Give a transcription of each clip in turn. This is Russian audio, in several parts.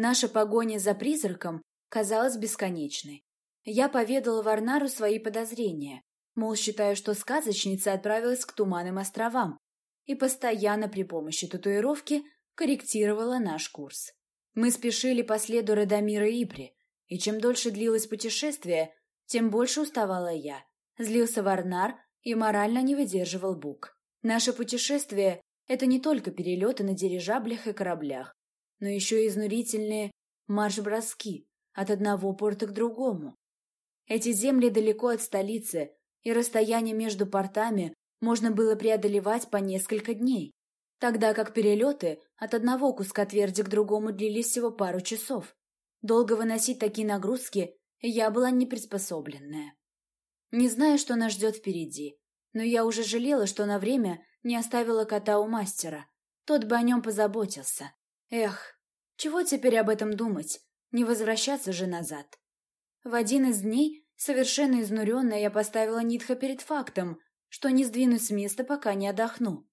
Наша погоня за призраком казалась бесконечной. Я поведала Варнару свои подозрения, мол, считаю, что сказочница отправилась к Туманным островам и постоянно при помощи татуировки корректировала наш курс. Мы спешили по следу Радомира Ипри, и чем дольше длилось путешествие, тем больше уставала я. Злился Варнар и морально не выдерживал Бук. Наше путешествие — это не только перелеты на дирижаблях и кораблях, но еще и изнурительные марш-броски от одного порта к другому. Эти земли далеко от столицы, и расстояние между портами можно было преодолевать по несколько дней, тогда как перелеты от одного куска тверди к другому длились всего пару часов. Долго выносить такие нагрузки я была не приспособленная. Не знаю, что нас ждет впереди, но я уже жалела, что на время не оставила кота у мастера. Тот бы о нем позаботился. Эх, чего теперь об этом думать? Не возвращаться же назад. В один из дней, совершенно изнуренная, я поставила Нитха перед фактом, что не сдвинусь с места, пока не отдохну.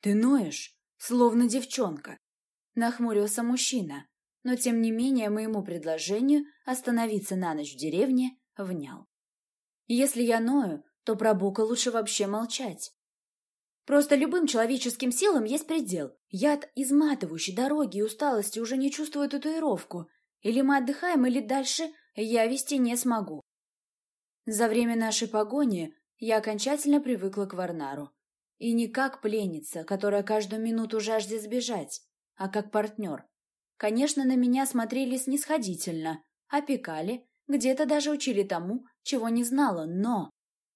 «Ты ноешь, словно девчонка», — нахмурился мужчина, но тем не менее моему предложению остановиться на ночь в деревне внял. Если я ною, то про Бука лучше вообще молчать. Просто любым человеческим силам есть предел. Я от изматывающей дороги и усталости уже не чувствую татуировку. Или мы отдыхаем, или дальше я вести не смогу. За время нашей погони я окончательно привыкла к Варнару. И не как пленница, которая каждую минуту жаждет сбежать, а как партнер. Конечно, на меня смотрели снисходительно, опекали, где-то даже учили тому, чего не знала, но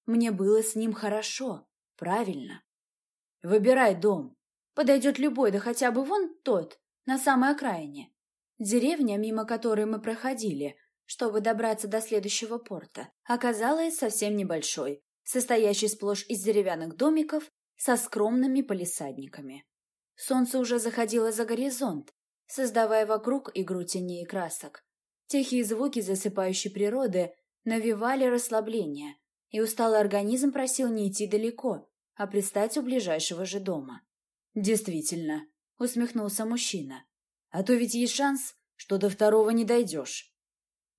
мне было с ним хорошо, правильно. Выбирай дом. Подойдет любой, да хотя бы вон тот, на самой окраине. Деревня, мимо которой мы проходили, чтобы добраться до следующего порта, оказалась совсем небольшой, состоящей сплошь из деревянных домиков со скромными полисадниками. Солнце уже заходило за горизонт, создавая вокруг игру теней и красок. Тихие звуки засыпающей природы навевали расслабление, и усталый организм просил не идти далеко, а пристать у ближайшего же дома. «Действительно», — усмехнулся мужчина. «А то ведь есть шанс, что до второго не дойдешь».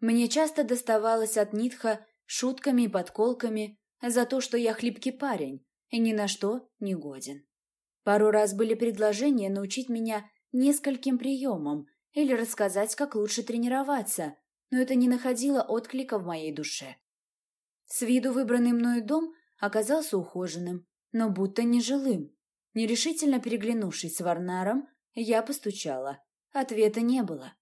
Мне часто доставалось от Нитха шутками и подколками за то, что я хлипкий парень и ни на что не годен. Пару раз были предложения научить меня нескольким приемам или рассказать, как лучше тренироваться, но это не находило отклика в моей душе. С виду выбранный мною дом оказался ухоженным, но будто нежилым. Нерешительно переглянувшись с Варнаром, я постучала. Ответа не было.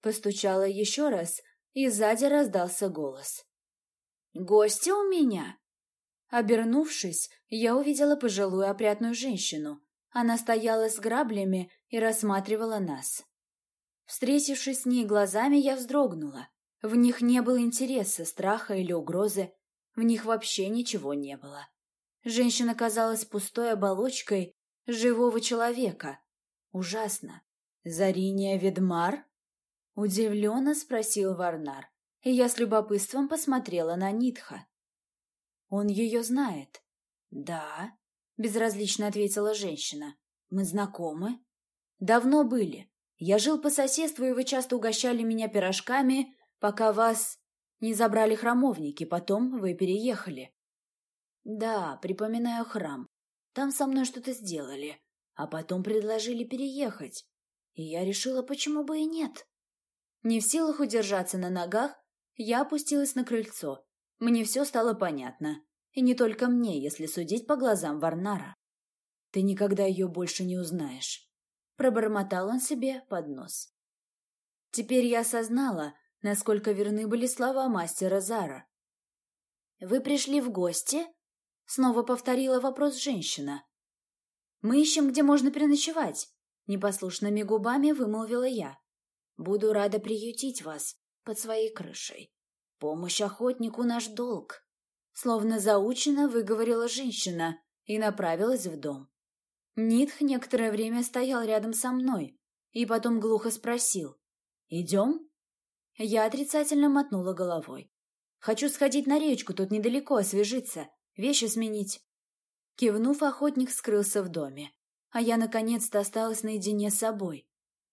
Постучала еще раз, и сзади раздался голос. «Гости у меня?» Обернувшись, я увидела пожилую опрятную женщину. Она стояла с граблями и рассматривала нас. Встретившись с ней глазами, я вздрогнула. В них не было интереса, страха или угрозы. В них вообще ничего не было. Женщина казалась пустой оболочкой живого человека. Ужасно. «Зариния Ведмар?» Удивленно спросил Варнар, и я с любопытством посмотрела на Нитха. «Он ее знает?» «Да», — безразлично ответила женщина. «Мы знакомы?» «Давно были. Я жил по соседству, и вы часто угощали меня пирожками, пока вас не забрали храмовники, потом вы переехали. Да, припоминаю храм. Там со мной что-то сделали, а потом предложили переехать. И я решила, почему бы и нет. Не в силах удержаться на ногах, я опустилась на крыльцо. Мне все стало понятно. И не только мне, если судить по глазам Варнара. Ты никогда ее больше не узнаешь. Пробормотал он себе под нос. Теперь я осознала, насколько верны были слова мастера Зара. «Вы пришли в гости?» Снова повторила вопрос женщина. «Мы ищем, где можно переночевать», — непослушными губами вымолвила я. «Буду рада приютить вас под своей крышей. Помощь охотнику — наш долг», — словно заучено выговорила женщина и направилась в дом. Нитх некоторое время стоял рядом со мной и потом глухо спросил «Идем?» Я отрицательно мотнула головой. «Хочу сходить на речку, тут недалеко, освежиться. Вещи сменить. Кивнув, охотник скрылся в доме. А я наконец-то осталась наедине с собой.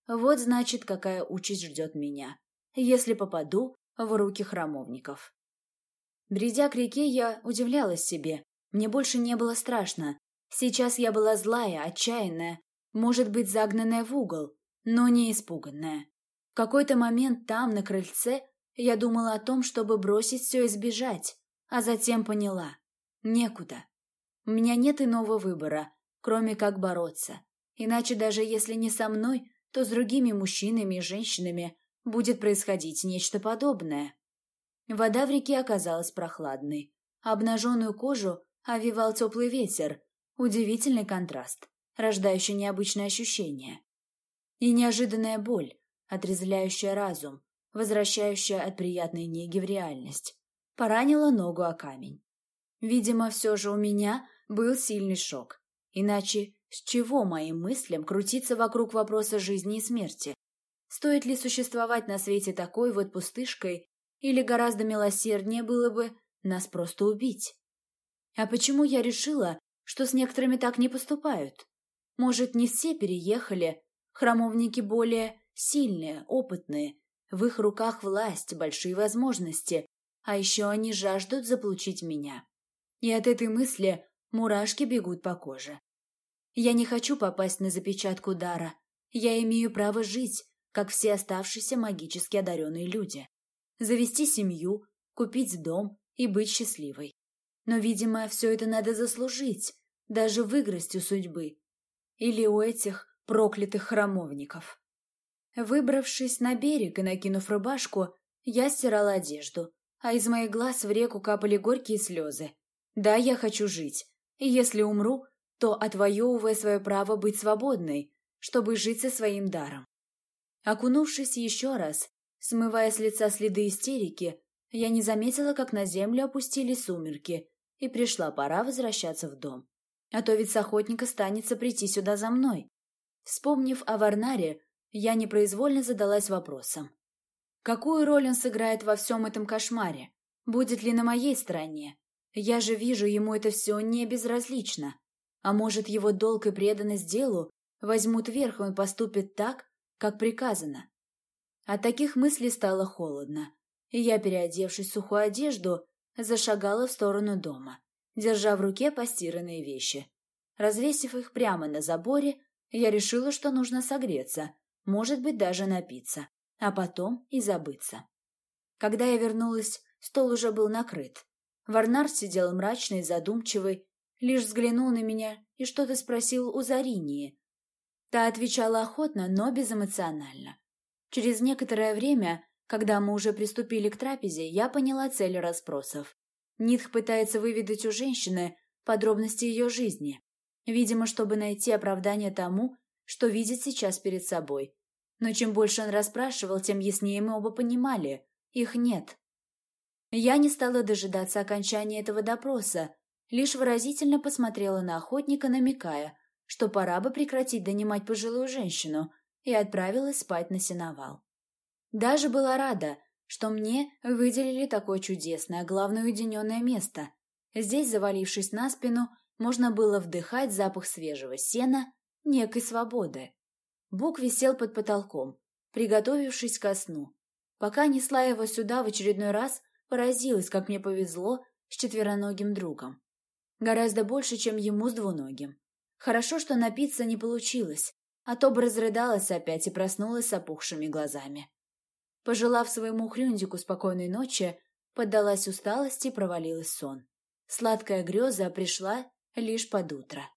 Вот значит, какая участь ждет меня, если попаду в руки храмовников. Бредя к реке, я удивлялась себе. Мне больше не было страшно. Сейчас я была злая, отчаянная, может быть, загнанная в угол, но не испуганная. В какой-то момент там, на крыльце, я думала о том, чтобы бросить все и сбежать, а затем поняла – некуда. У меня нет иного выбора, кроме как бороться. Иначе даже если не со мной, то с другими мужчинами и женщинами будет происходить нечто подобное. Вода в реке оказалась прохладной. Обнаженную кожу овивал теплый ветер. Удивительный контраст, рождающий необычное ощущение. И неожиданная боль, отрезвляющая разум, возвращающая от приятной неги в реальность. Поранила ногу о камень. Видимо, все же у меня был сильный шок. Иначе с чего моим мыслям крутиться вокруг вопроса жизни и смерти? Стоит ли существовать на свете такой вот пустышкой, или гораздо милосерднее было бы нас просто убить? А почему я решила, что с некоторыми так не поступают? Может, не все переехали, храмовники более сильные, опытные, в их руках власть, большие возможности, а еще они жаждут заполучить меня. И от этой мысли мурашки бегут по коже. Я не хочу попасть на запечатку дара. Я имею право жить, как все оставшиеся магически одаренные люди. Завести семью, купить дом и быть счастливой. Но, видимо, все это надо заслужить, даже выиграть у судьбы. Или у этих проклятых храмовников. Выбравшись на берег и накинув рубашку, я стирала одежду, а из моих глаз в реку капали горькие слезы. Да, я хочу жить, и если умру, то отвоевывая свое право быть свободной, чтобы жить со своим даром. Окунувшись еще раз, смывая с лица следы истерики, я не заметила, как на землю опустились сумерки, и пришла пора возвращаться в дом. А то ведь с охотника станется прийти сюда за мной. Вспомнив о Варнаре, я непроизвольно задалась вопросом. Какую роль он сыграет во всем этом кошмаре? Будет ли на моей стороне? Я же вижу, ему это все не безразлично. А может, его долг и преданность делу возьмут верх, и он поступит так, как приказано. От таких мыслей стало холодно, и я, переодевшись в сухую одежду, зашагала в сторону дома, держа в руке постиранные вещи. Развесив их прямо на заборе, я решила, что нужно согреться, может быть, даже напиться, а потом и забыться. Когда я вернулась, стол уже был накрыт. Варнар сидел мрачный, задумчивый, лишь взглянул на меня и что-то спросил у Заринии. Та отвечала охотно, но безэмоционально. Через некоторое время, когда мы уже приступили к трапезе, я поняла цель расспросов. Нитх пытается выведать у женщины подробности ее жизни, видимо, чтобы найти оправдание тому, что видит сейчас перед собой. Но чем больше он расспрашивал, тем яснее мы оба понимали – их нет. Я не стала дожидаться окончания этого допроса, лишь выразительно посмотрела на охотника, намекая, что пора бы прекратить донимать пожилую женщину, и отправилась спать на сеновал. Даже была рада, что мне выделили такое чудесное, главное уединенное место. Здесь, завалившись на спину, можно было вдыхать запах свежего сена, некой свободы. Бук висел под потолком, приготовившись ко сну. Пока несла его сюда в очередной раз, поразилась, как мне повезло с четвероногим другом. Гораздо больше, чем ему с двуногим. Хорошо, что напиться не получилось, а то бы разрыдалась опять и проснулась с опухшими глазами. Пожелав своему хрюндику спокойной ночи, поддалась усталости и провалилась сон. Сладкая греза пришла лишь под утро.